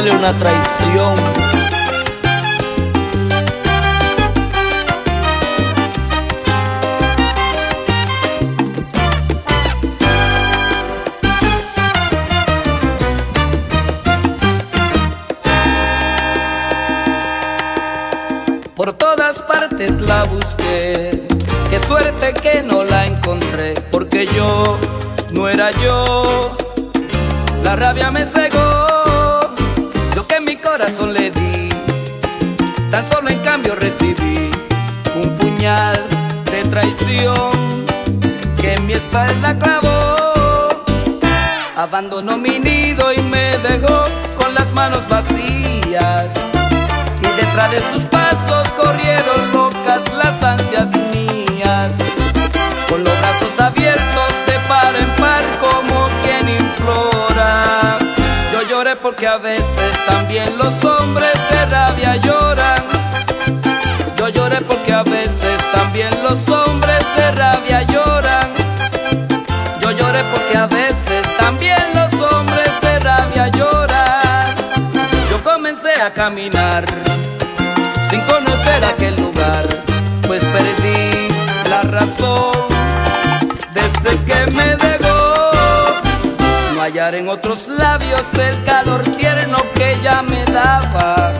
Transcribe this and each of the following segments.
duele una traición. Por todas partes la busqué, qué suerte que no la encontré, porque yo no era yo. La rabia me tan solo en cambio recibí un puñal de traición que en mi espalda clavó. Abandonó mi nido y me dejó con las manos vacías y detrás de sus pasos corrieron locas las ansias mías, con los brazos abiertos de par en par como quien implora. Porque a veces también los hombres de rabia lloran. Yo lloré porque a veces también los hombres de rabia lloran. Yo lloré porque a veces también los hombres de rabia lloran. Yo comencé a caminar sin conocer aquel lugar, pues perdí la razón desde que me dejó. En otros labios el calor tierno que ella me daba.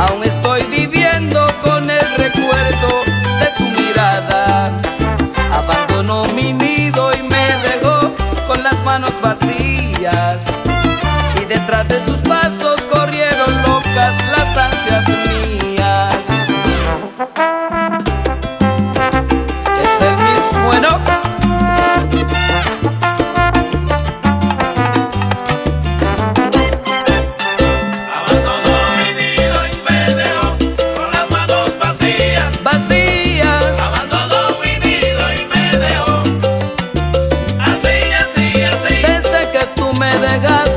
Aún estoy viviendo con el recuerdo de su mirada. Abandonó mi nido y me dejó con las manos vacías. Y detrás de sus pasos corrieron locas las ansias Así,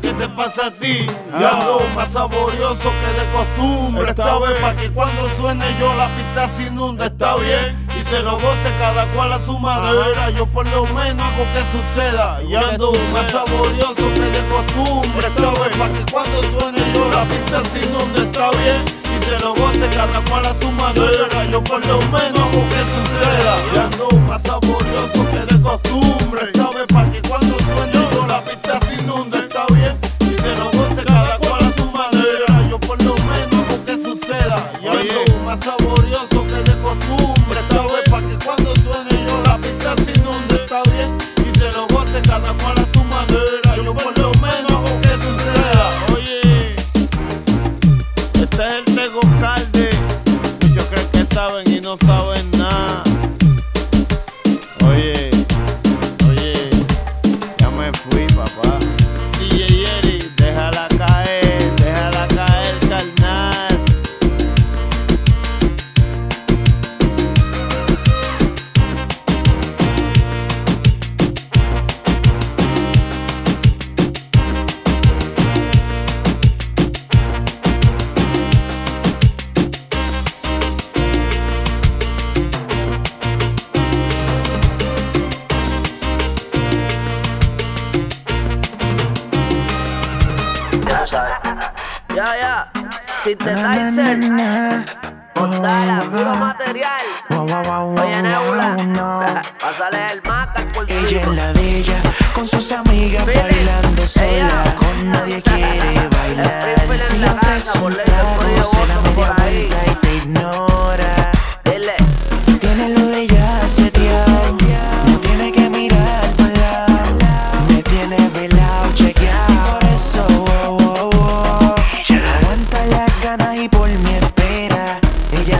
¿qué te pasa a ti? Y algo más saborioso que de costumbre. Esta vez pa' que cuando suene yo la pista se inunda, está bien. Y se lo goce cada cual a su manera. Yo por lo menos hago que suceda. Y algo más saborioso que de costumbre. Esta vez pa' que cuando suene yo la pista se inunda, está bien. Y se lo goce cada cual a su manera. Yo por lo menos hago que suceda. Y algo más saborioso que de costumbre. Esta vez pa' que cuando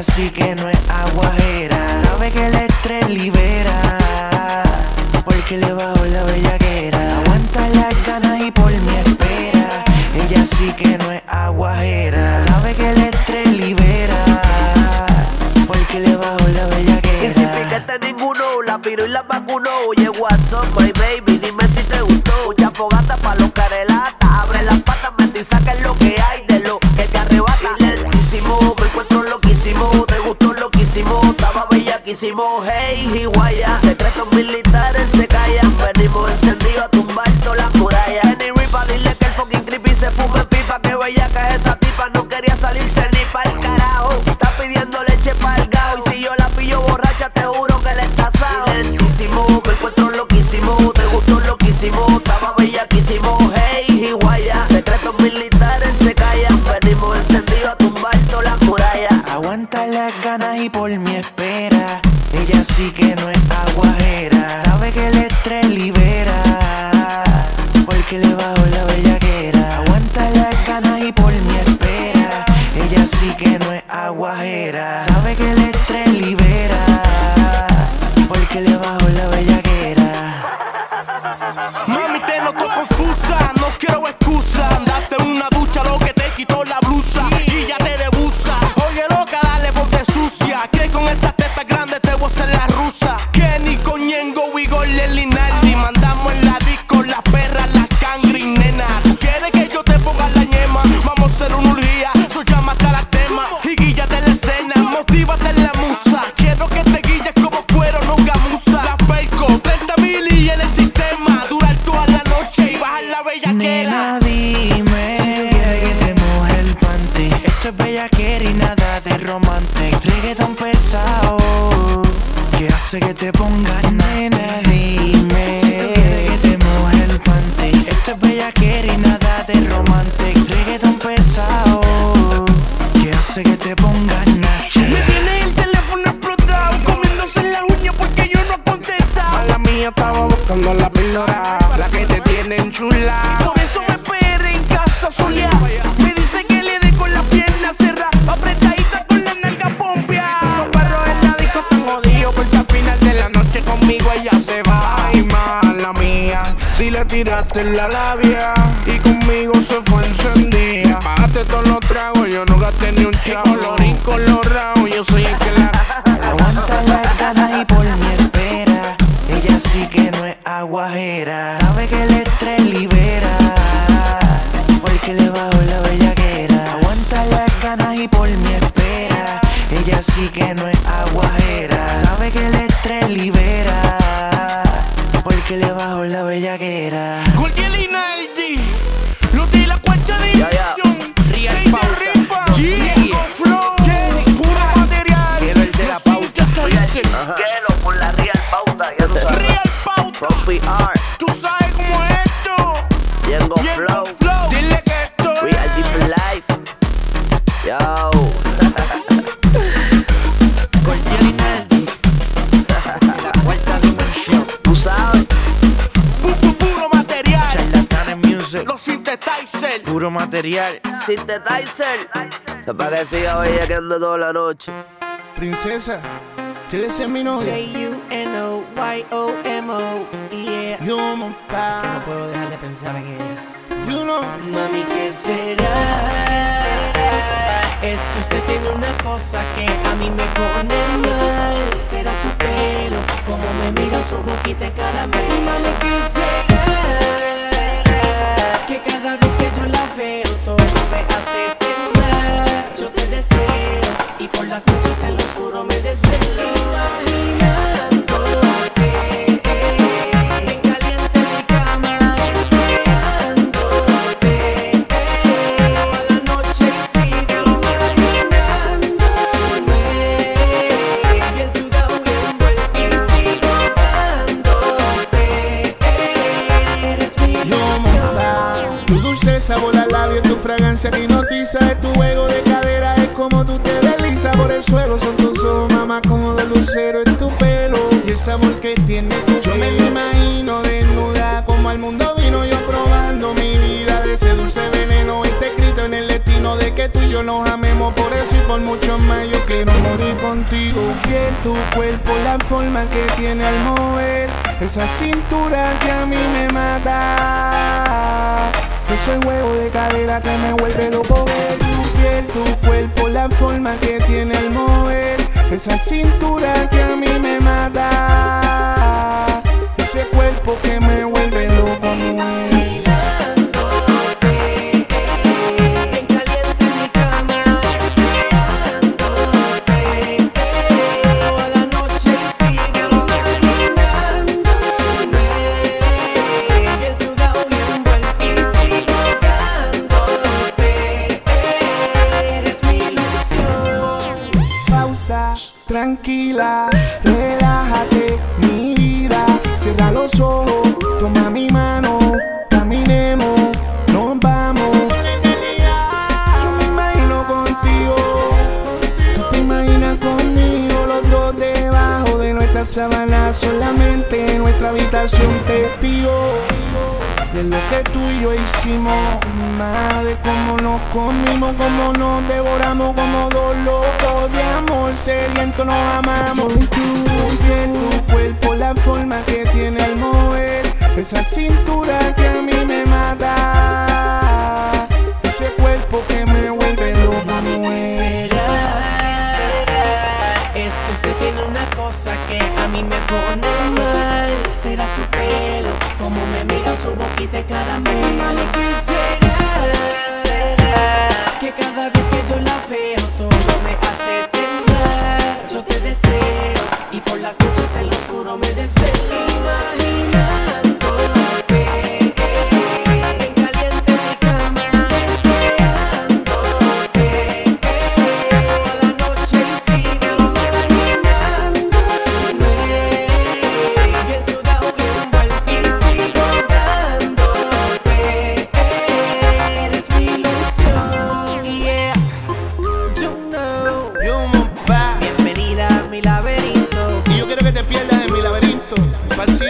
así que no con la pierna cerrada, apretadita con la nalga pompia. Esos perros en la disco están jodidos porque al final de la noche conmigo ella se va. Ay, mala mía, si le tiraste en la labia y conmigo se fue encendida. Pagaste todos los tragos, yo no gasté ni un chavo. Colorín colorado, yo soy el que la. Aguanta las ganas y por mi espera. Ella sí que no es aguajera. Sabe que Ella material. Synthetizer. Se para que siga bellaqueando toda la noche. Princesa, ¿quieres ser mi novia? J-U-N-O-Y-O-M-O, yeah. You know, Que no puedo dejar de pensar en ella. You know. Mami, ¿qué será? Es que usted tiene una cosa que a mí me pone mal. Será su pelo, como me mira su boquita de caramelo. Mami, ¿qué será? Yo la veo, todo me hace temblar. Yo te deseo, y por las noches en lo oscuro me desvelo. Labio, tu fragancia que hipnotiza Es tu juego de cadera, es como tú te deslizas por el suelo. Son tus ojos, mamá, como de lucero Es tu pelo. Y el sabor que tiene Yo me imagino desnuda Como al mundo vino. Yo probando mi vida De ese dulce veneno. Está escrito en el destino de que tú y yo nos amemos. Por eso y por mucho más yo quiero morir contigo. Piel, tu cuerpo, la forma que tiene al mover. Esa cintura que a mí me mata ese juego de cadera que me vuelve loco ver Tu piel, tu cuerpo, la forma que tiene al mover Esa cintura que a mí me mata Ese cuerpo que me vuelve loco mujer yo hicimos. Más de cómo nos comimos, cómo nos devoramos, como dos locos de amor sediento nos amamos. Tu piel, tu cuerpo, la forma que tiene al mover, esa cintura que a mí me mata, ese cuerpo que me vuelve loco, mujer. Es que usted tiene una cosa que a mí me pone boquita de caramelo. ¿Qué será? Que cada vez que yo la veo todo me hace temblar. Yo te deseo y por las noches en lo oscuro me desvelo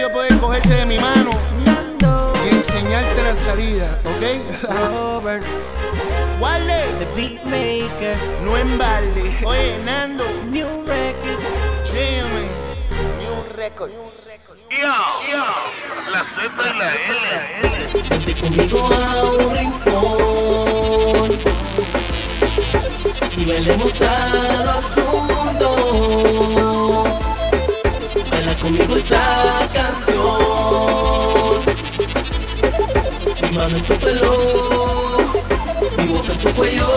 yo poder cogerte de mi mano Nando, y enseñarte la salida, ¿ok? Robert, Wale, the beatmaker, no embalde. Oye, Nando, New Records. Jimmy, New Records. Yo, yo, la Z y la L. Vente conmigo a un rincón y bailemos a lo fondo. Conmigo esta canción. Mi mano en tu pelo, mi boca en tu cuello.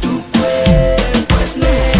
Tu cuerpo es negro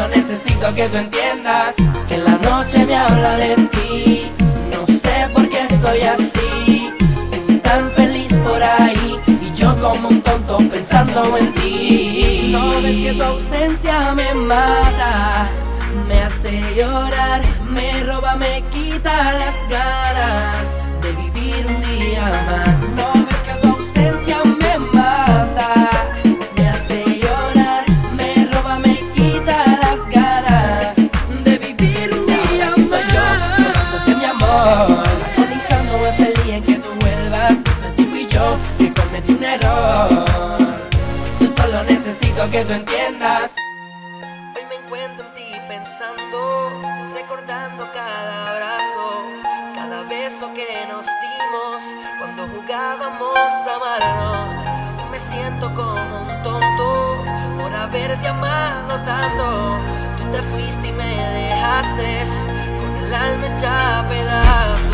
solo necesito que tú entiendas que la noche me habla de ti. No sé por qué estoy así, tan feliz por ahí y yo como un tonto pensando en ti. No ves que tu ausencia me mata, me hace llorar, me roba, me quita las ganas de vivir un día más. No ves que tu ausencia me mata. que tú entiendas. Hoy me encuentro en ti pensando, recordando cada abrazo, cada beso que nos dimos cuando jugábamos a amarnos. Hoy me siento como un tonto por haberte amado tanto. Tú te fuiste y me dejaste con el alma hecha a pedazos.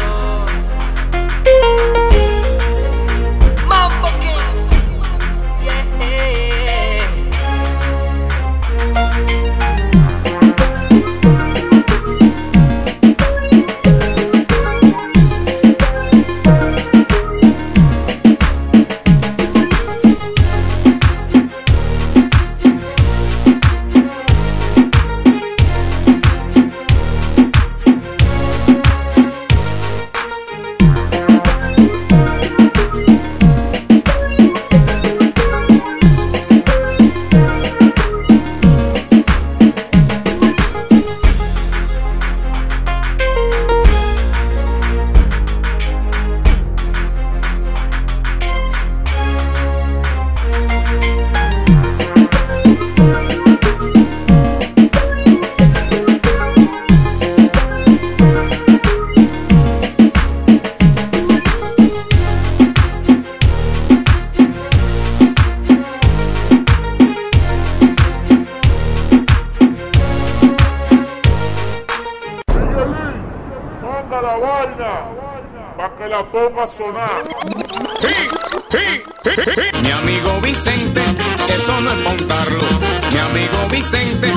Vicente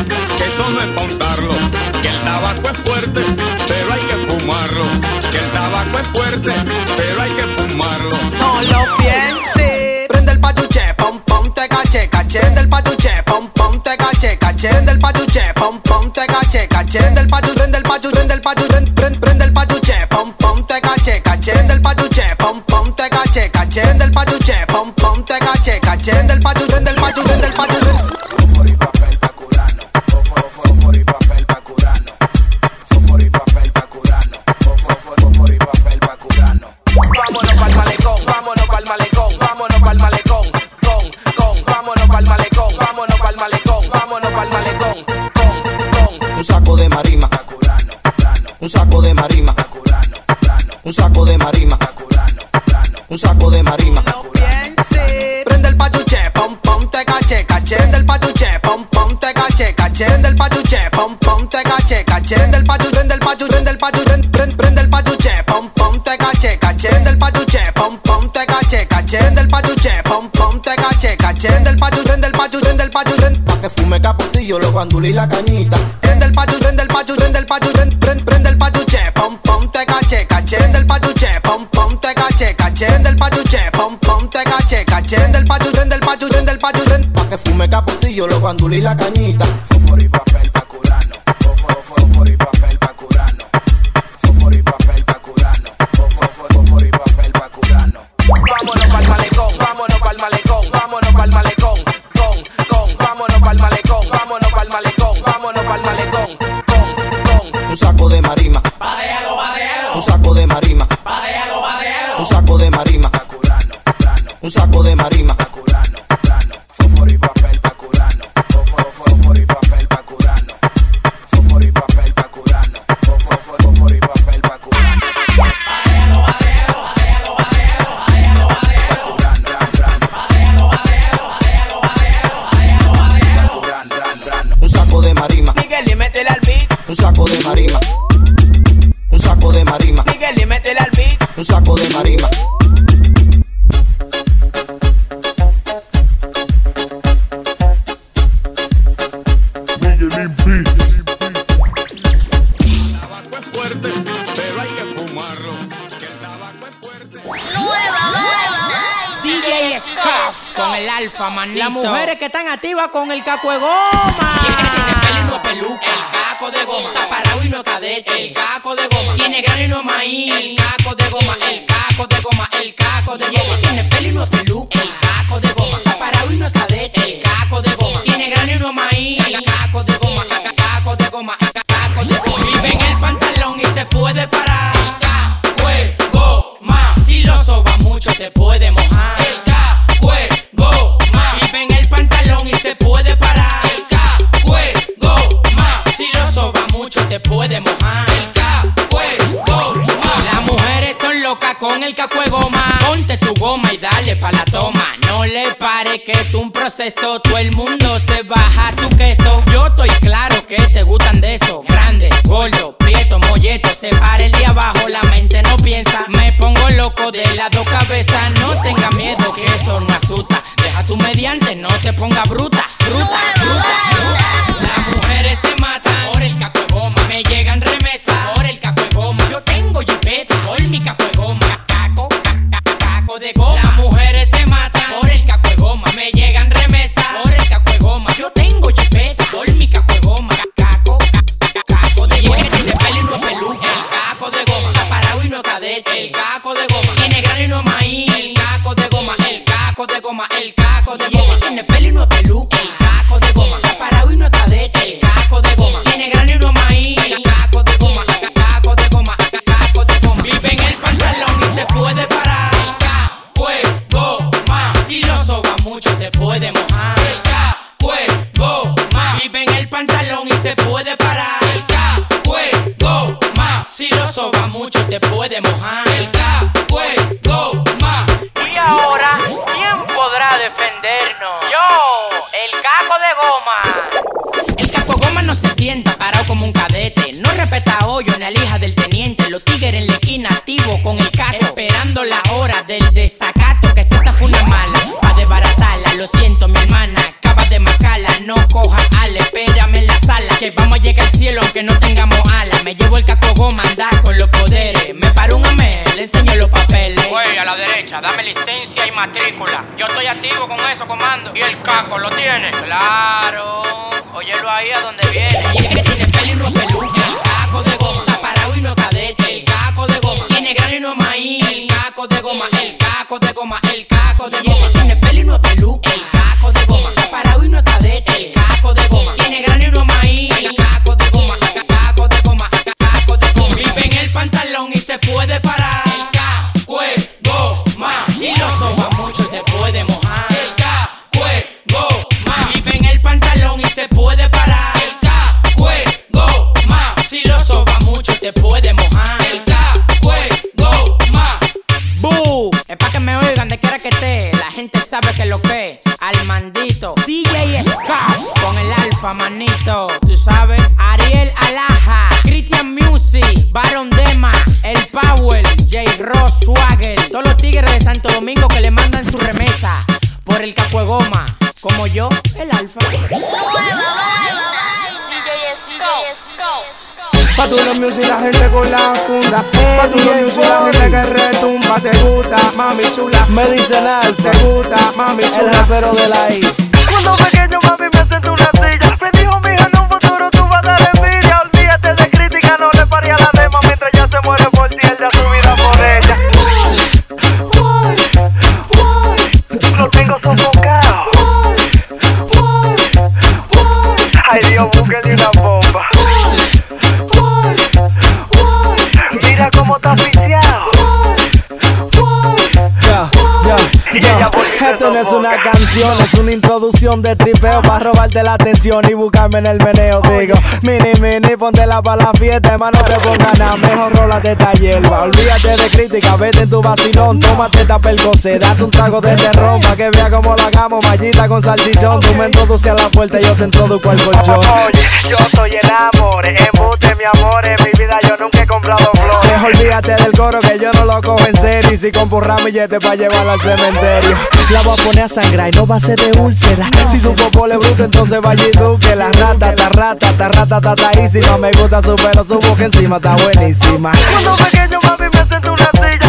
Las mujeres que están activas con el caco de goma. Tiene pelo y no peluca, el caco de goma. Está parado y no cadete, el caco de goma. Tiene grano y no maíz, el caco de goma. El caco de goma, el caco de goma. Tiene pelo y no te puede mojar. El goma. Las mujeres son locas con el caco de goma. Ponte tu goma y dale pa' la toma. No le pare que es un proceso. Todo el mundo se baja su queso. Yo estoy claro que te gustan de eso. Grande, gordo, prieto, molleto. Se para el de abajo, la mente no piensa. Me pongo loco de las dos cabezas. No tenga miedo que eso no asusta. Deja tu mediante, no te ponga bruta. Bruta, bruta, bruta. Las mujeres se matan caco de goma. El caco de goma. Tiene pelo y no peluca. El caco de goma. Está parado y no cadete. El caco de goma. Tiene grano y no maíz. El caco de goma. Caco de goma. Caco de goma. Vive en el pantalón y se puede parar. El caco de goma. Si lo soba mucho te puede mojar. El caco de goma. Vive en el pantalón y se puede parar. El caco de goma. Si lo soba mucho te puede mojar. La lija del teniente. Los tigres en la esquina activo con el caco. Esperando la hora del desacato. Que se fue una mala. Pa' desbaratarla. Lo siento, mi hermana. Acaba de marcarla. No coja ale, espérame en la sala. Que vamos a llegar al cielo aunque no tengamos alas. Me llevo el caco de goma, andar con los poderes. Me paro un amé, le enseño los papeles. Güey, a la derecha, dame licencia y matrícula. Yo estoy activo con eso, comando. ¿Y el caco lo tiene? Claro. Óyelo ahí a donde viene. Y es que tiene no peluca. Sabe que lo que al mandito. DJ Scout con el alfa, manito. Tú sabes, Ariel Alaja, Christian Music, Baron Dema, El Power, J. Ross Swagger. Todos los tigres de Santo Domingo que le mandan su remesa por el capo. Como yo, el alfa. Pa' tu los music la gente con la funda. Pa' tu los music la gente que retumba Te gusta, mami chula Medicinal, te gusta, mami chula. El rapero de la I. Cuando pequeño mami me senté en una silla. Me dijo mija Esto no es una canción, es una introducción de tripeo para robarte la atención y buscarme en el meneo. Digo, mini, mini, póntela para la fiesta, hermano, no te ponga nada, mejor rola de esta hierba. Olvídate de crítica, vete en tu vacilón, tómate esta percocé, date un trago de terrón pa' que vea cómo la hagamos, mallita con salchichón. Tú me introduces a la puerta y yo te introduzco al colchón. Oye, yo soy el amor, embute mi amor, en mi vida yo nunca he comprado olvídate del coro que yo no lo cojo en serio. Y si compro ramillete para llevarla al cementerio. La voy a poner a sangrar y no va a ser de úlcera. Si su popo le bruta, entonces vaya y duque. La rata, ta rata, ta rata, ta taísima. Me gusta su pelo, su boca encima, está buenísima. Cuando pequeño mami me en una silla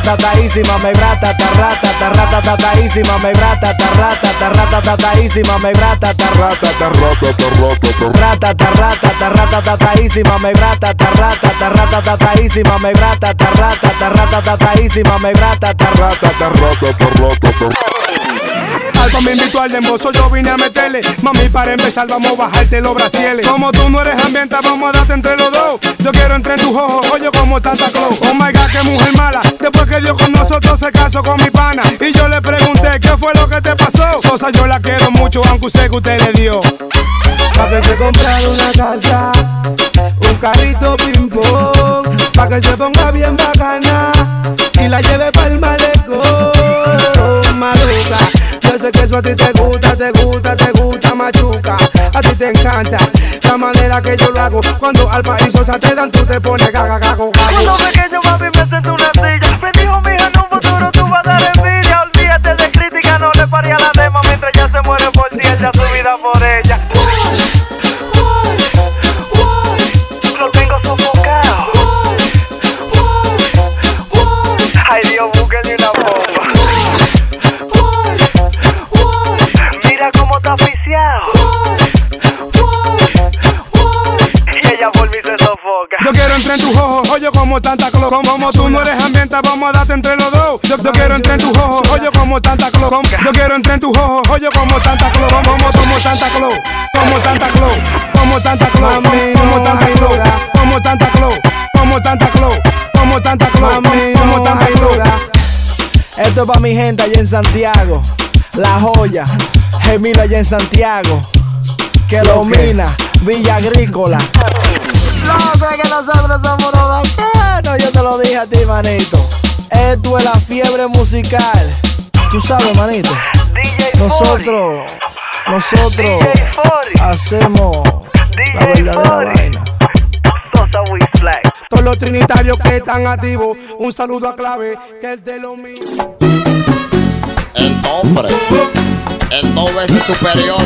rata, ta rata, ta taísima, me grata, ta rata, ta rata, ta taísima, me grata, ta rata, ta rata, ta taísima, me grata, ta rata, ta rata, ta rata, ta rata, ta rata, ta rata, ta taísima, me grata, ta rata, ta rata, ta taísima, me grata, ta rata, ta rata, ta taísima, me grata, ta rata, ta rata, ta Alfa me invitó al dembozo, yo vine a meterle. Mami, para empezar, vamos a bajarte los brasieles. Como tú no eres ambienta, vamos a darte entre los dos. Yo quiero entre tus ojos, oye, como Tanta Claus. Oh my god, qué mujer mala. Después que dio con nosotros se casó con mi pana. Y yo le pregunté, ¿qué fue lo que te pasó? Sosa, yo la quiero mucho, aunque sé que usted le dio. Pa' que se comprar una casa, un carrito ping pong, pa' que se ponga bien bacana y la lleve pa'l malecón, a ti te gusta, te gusta, te gusta, machuca. A ti te encanta la manera que yo lo hago. Cuando al país Sosa te dan, tú te pones gaga, gago, Cuando gago. pequeño mami me senté en una silla Me dijo mija en un futuro tú vas a dar envidia Olvídate de crítica, no le paría la dema Mientras ella se muere por ti, él da su vida por sofoca Yo quiero entrar en tus ojos, oye, como Tanta Claus. Como, como tú no eres ambienta, vamos a darte entre los dos. Yo, yo quiero entrar en tus ojos, oye, como Tanta Claus. Como- Yo quiero entrar en tus ojos, oye, como Tanta Claus. Como, como, como Tanta Claus. Como Tanta Claus. Como Tanta Claus. Como, como Tanta Claus. Como Tanta Claus. Como Tanta Claus. Como Tanta Claus. Como, como Tanta Claus. Esto es pa' mi gente allá en Santiago. La joya, Gemila allá en Santiago. Que domina Villa Agrícola. No sé que nosotros somos los bacanos. Yo te lo dije a ti, manito. Esto es la fiebre musical. Tú sabes, manito. Nosotros, nosotros hacemos la verdadera vaina. Todos los trinitarios que están activos, un saludo a clave, que es de lo mío. El hombre, el dos veces superior.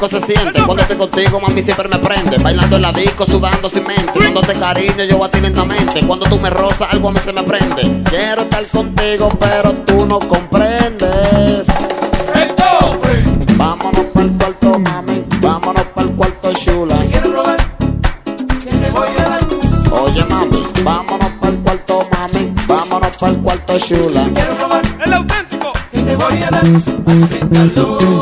Disco se siente. Cuando estoy contigo, mami, siempre me prende. Bailando en la disco, sudando sin mente. Dándote cariño, yo a ti lentamente. Cuando tú me rozas, algo a mí se me prende. Quiero estar contigo, pero tú no comprendes. Vámonos pa'l cuarto, mami. Vámonos pa'l cuarto, chula. Oye, mami, vámonos pa'l cuarto, mami. Vámonos pa'l cuarto, chula. El auténtico que te voy a dar.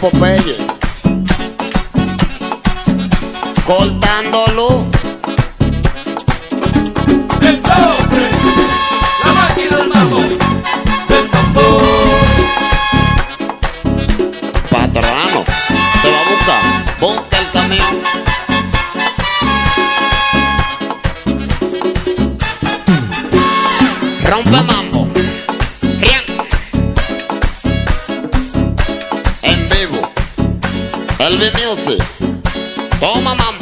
papel. Toma mamãe.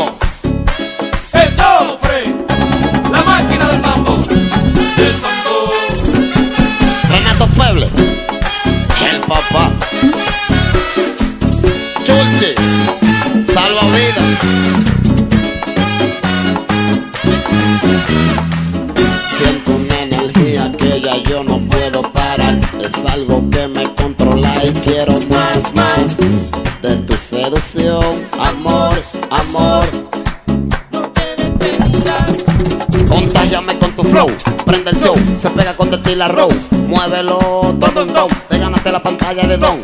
la row. Muévelo, don, don, don. Te ganaste la pantalla de don.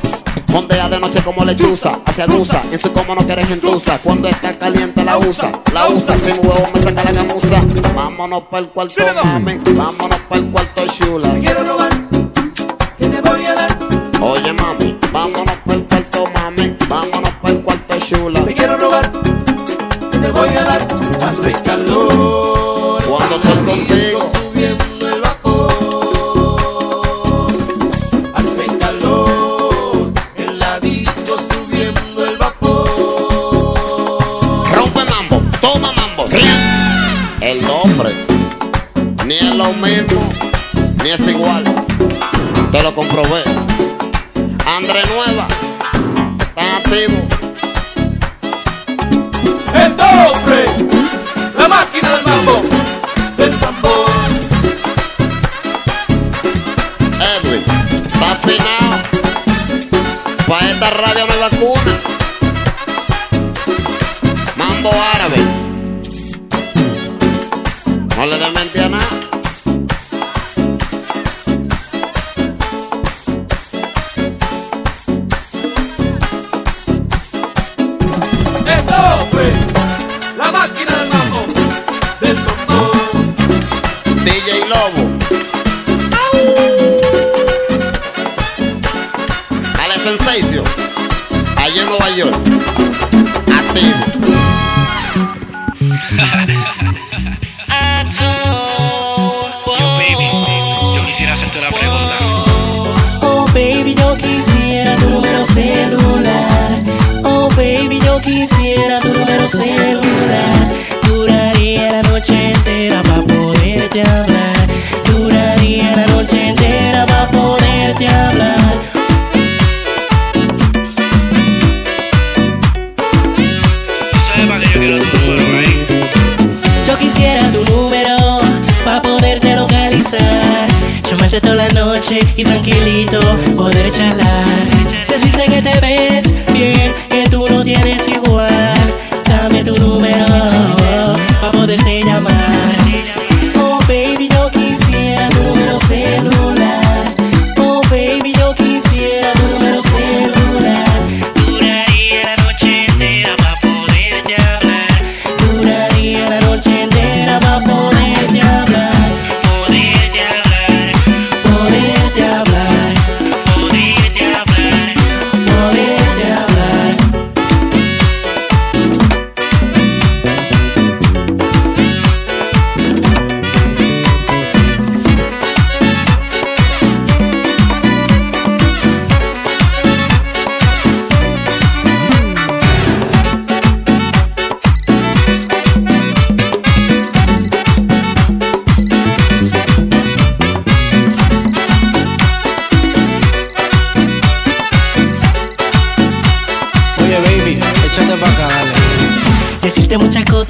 Mondea de noche como lechuza, hacia aguza, en su como no quieres gentuza. Cuando está caliente la usa, la usa, sin huevo me saca la gamuza. Vámonos para el cuarto, mami, vámonos para el cuarto, chula. Quiero robar. Sensation, en Nueva York. Activo. Yo, baby, yo quisiera hacerte una pregunta. Oh, baby, yo quisiera tu número celular. Oh, baby, yo quisiera tu número celular. toda la noche y tranquilito poder charlar. Decirte que te ves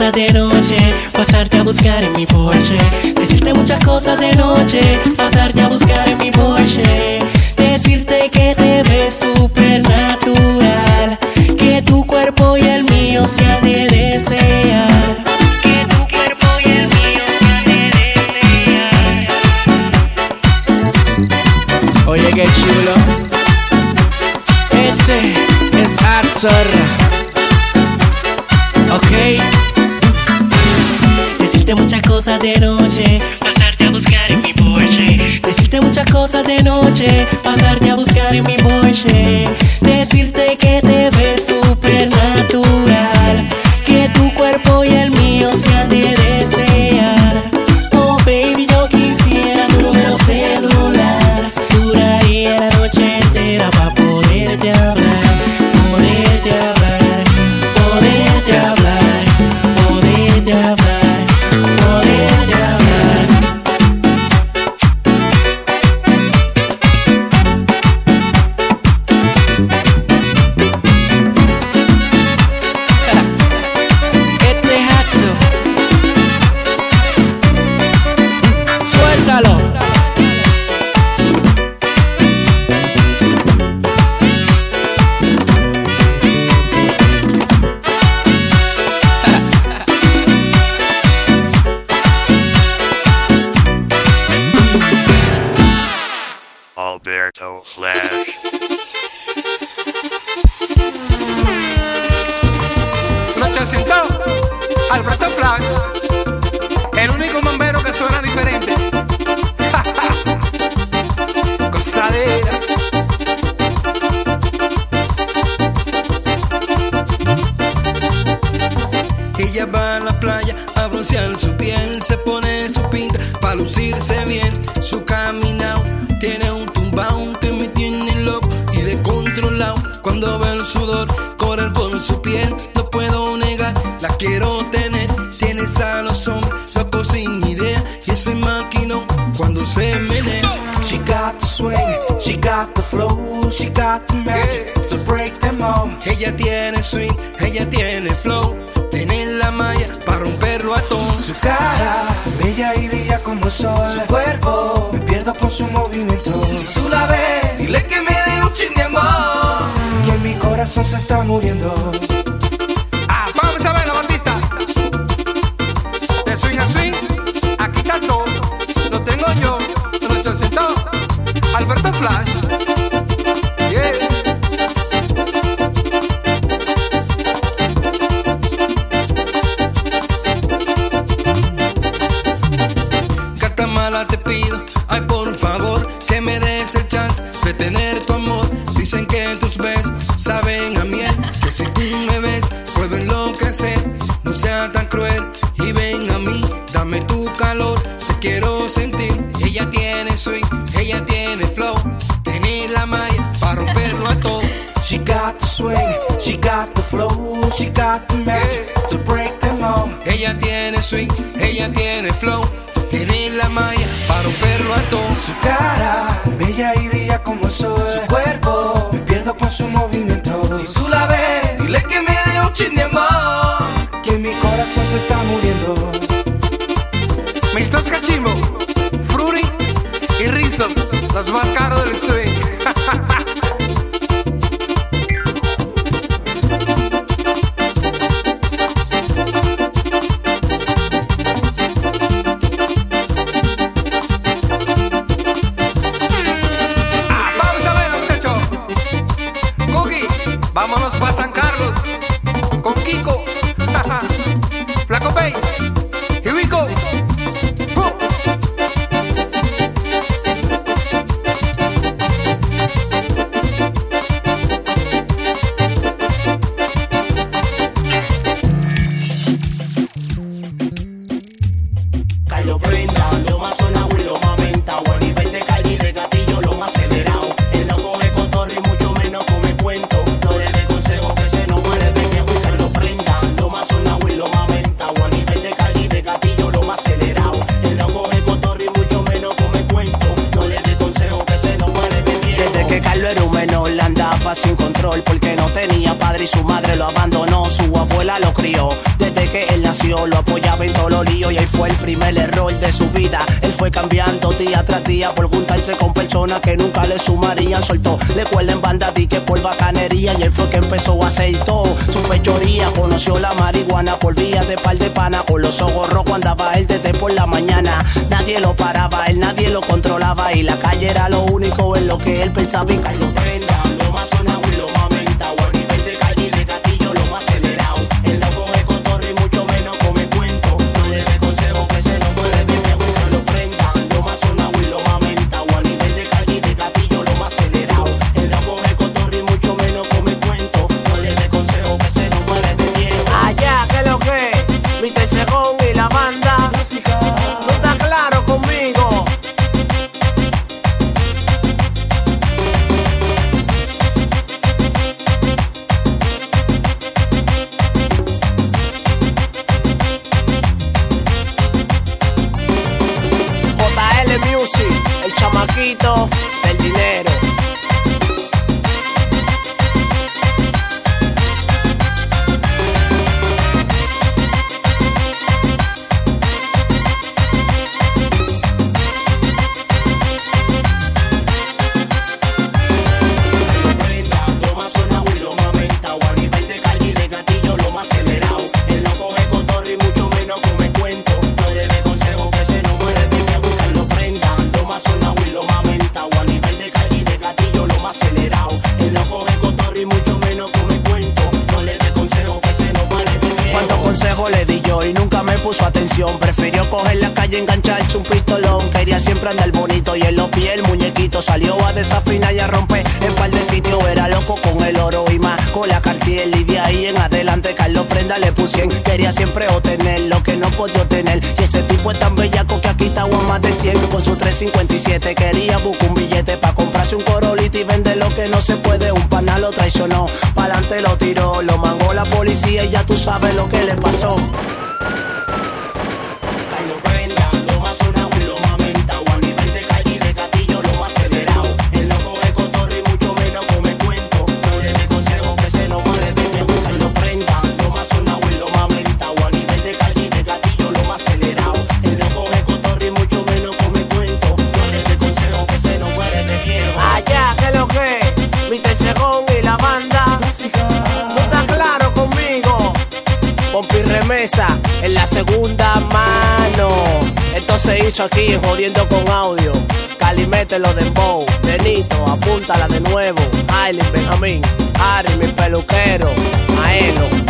passaderon hoy Pasarte a buscar em mi Porsche cosas de noche, pasarte a buscar en mi Porsche, decirte que te to be mi peluquero. Toma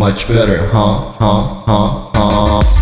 Much better, huh? Huh? Huh? Huh?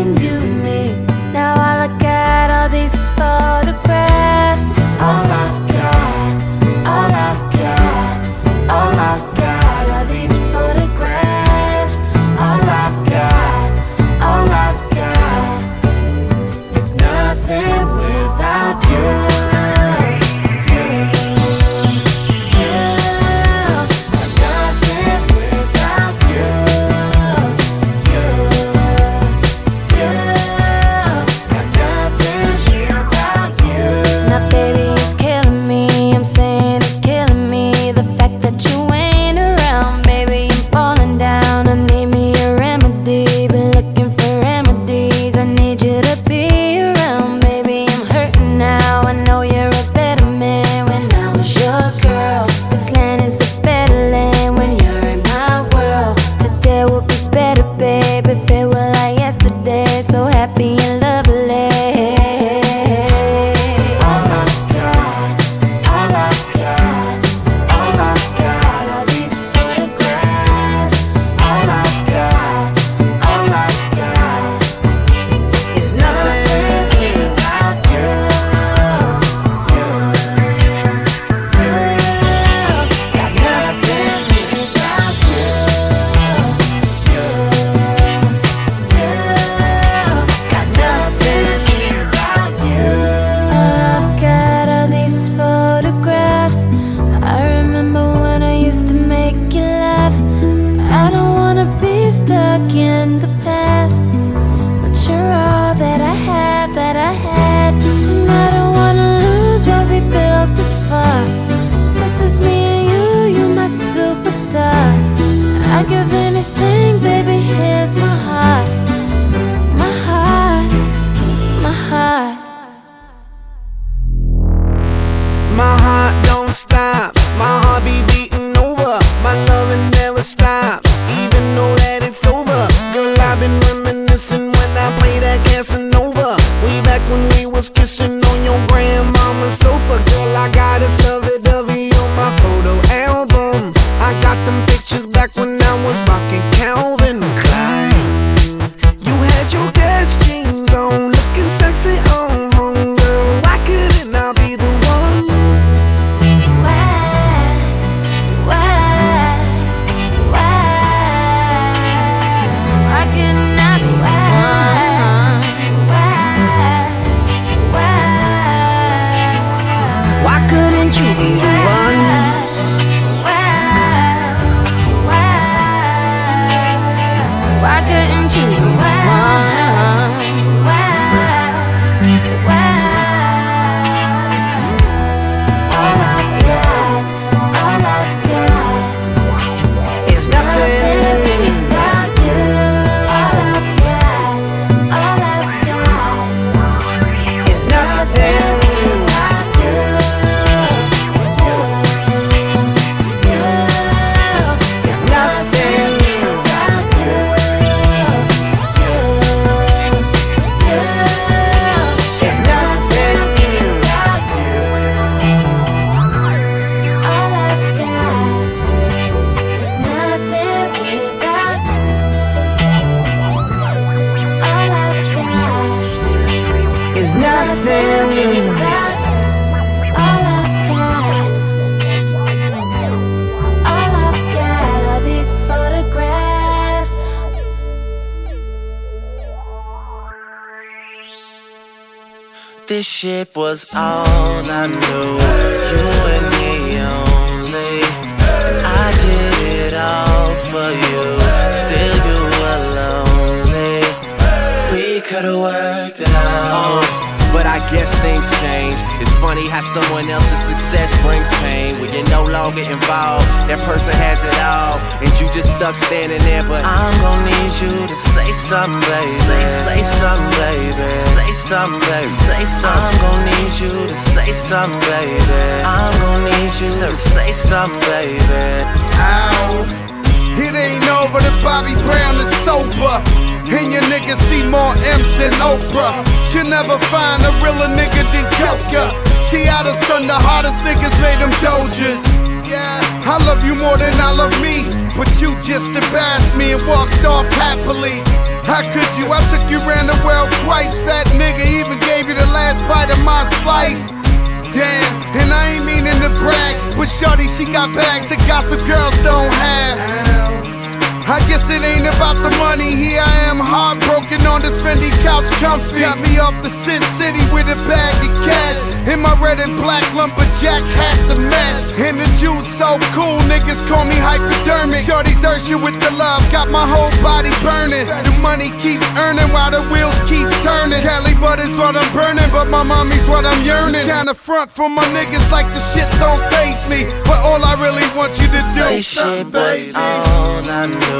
you. photo album. I got them pictures back when I was rocking count. See how the son, the hardest niggas made them dojas. Yeah, I love you more than I love me. But you just embarrassed me and walked off happily. How could you? I took you around the world twice. Fat nigga even gave you the last bite of my slice. Damn, and I ain't meaning to brag, but shorty, she got bags that gossip girls don't have. I guess it ain't about the money. Here I am, heartbroken on this Fendi couch, comfy. Got me off the Sin City with a bag of cash. In my red and black lumberjack hat to match. And the juice so cool, niggas call me hypodermic. Shorty's Ursha with the love, got my whole body burning. The money keeps earning while the wheels keep turning. Cali butter's what I'm burning, but my mommy's what I'm yearning. Tryna front for my niggas like the shit don't face me. But all I really want you to do, Say shit was all I knew.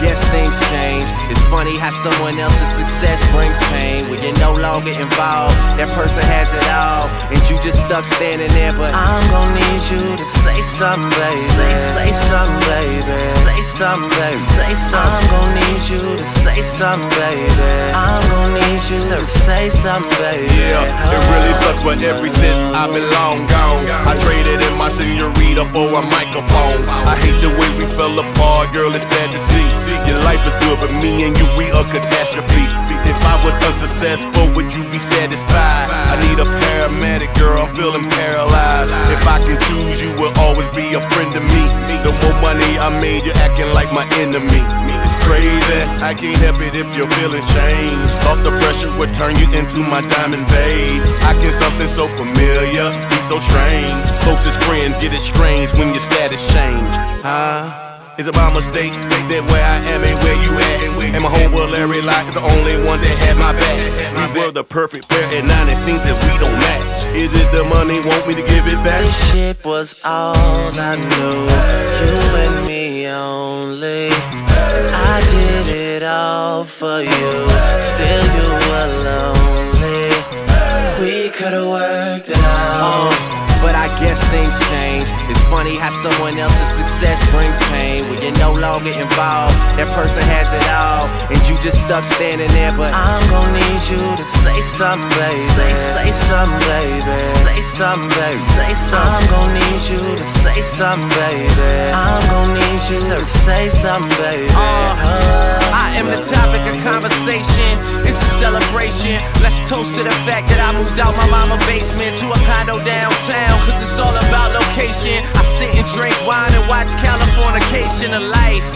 Guess things change. It's funny how someone else's success brings pain when you're no longer involved. That person has it all, and you just stuck standing there. But I'm gonna need you to say something, baby. Say, say something, baby. Say something, baby. Say something. I'm gonna need you to say something, baby. I'm gonna need you to say something, baby. Yeah, it really sucks, but ever since I've been long gone, I traded in my senorita for a microphone. I hate the way we fell apart, girl. It's sad to see. Your life is good, but me and you, we a catastrophe. If I was unsuccessful, would you be satisfied? I need a paramedic, girl. I'm feeling paralyzed. If I can choose, you will always be a friend to me. The more money I made, you're acting like my enemy. It's crazy. I can't help it if your feelings change. Off the pressure would turn you into my diamond babe. I can something so familiar be so strange. Closest friends get it strange when your status change. Huh? Is it my mistake that where I am ain't where you at? And my homeboy Larry Locke is the only one that had my back. We were the perfect pair, and now it seems that we don't match. Is it the money? Want me to give it back? This shit was all I knew. You and me only. I did it all for you. Still you were lonely. We could've worked it out. But I guess things change. It's funny how someone else's success brings pain when you're no longer involved. That person has it all, and you just stuck standing there. But I'm gonna need you to say something, baby. Say, say something, baby. Say something, baby. Say something. I'm gonna need you to say something, baby. I'm gonna need you to say something, baby. Uh, I am the topic of conversation. It's a celebration. Let's toast to the fact that I moved out my mama basement to a condo downtown. Cause it's all about location. I sit and drink wine and watch Californication of life.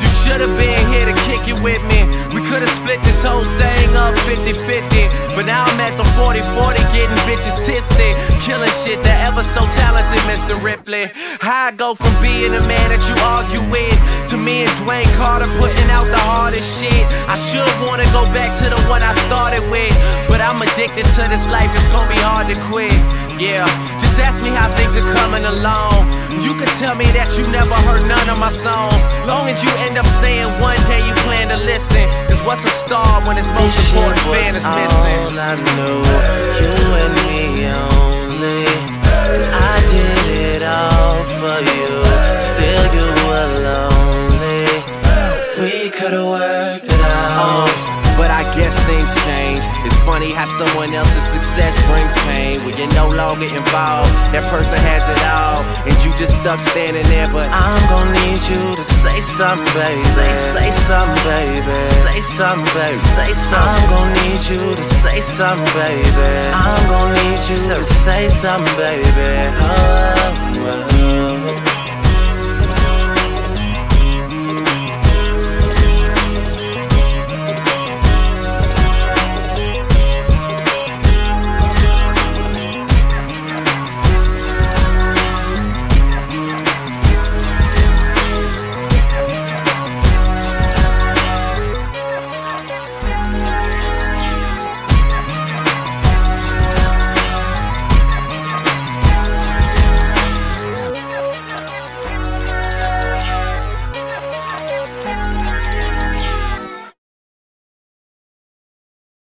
You should have been here to kick it with me. We could have split this whole thing up 50 50. But now I'm at the 40 40 getting bitches tipsy. Killing shit that ever so talented, Mr. Ripley. How I go from being a man that you argue with to me and Dwayne Carter putting out the hardest shit. I should wanna go back to the one I started with. But I'm addicted to this life, it's gonna be hard to quit. Yeah, just ask me how things are coming along. You can tell me that you never heard none of my songs. Long as you end up saying one day you plan to listen. Cause what's a star when its most This important fan is missing? all I knew. You and me only. I did it all for you. Funny how someone else's success brings pain when you're no longer involved. That person has it all, and you just stuck standing there. But I'm gonna need you to say something, baby. Say, say something, baby. Say something, baby. Say something. I'm gonna need you to say something, baby. I'm gonna need you to say something, baby. Oh, oh.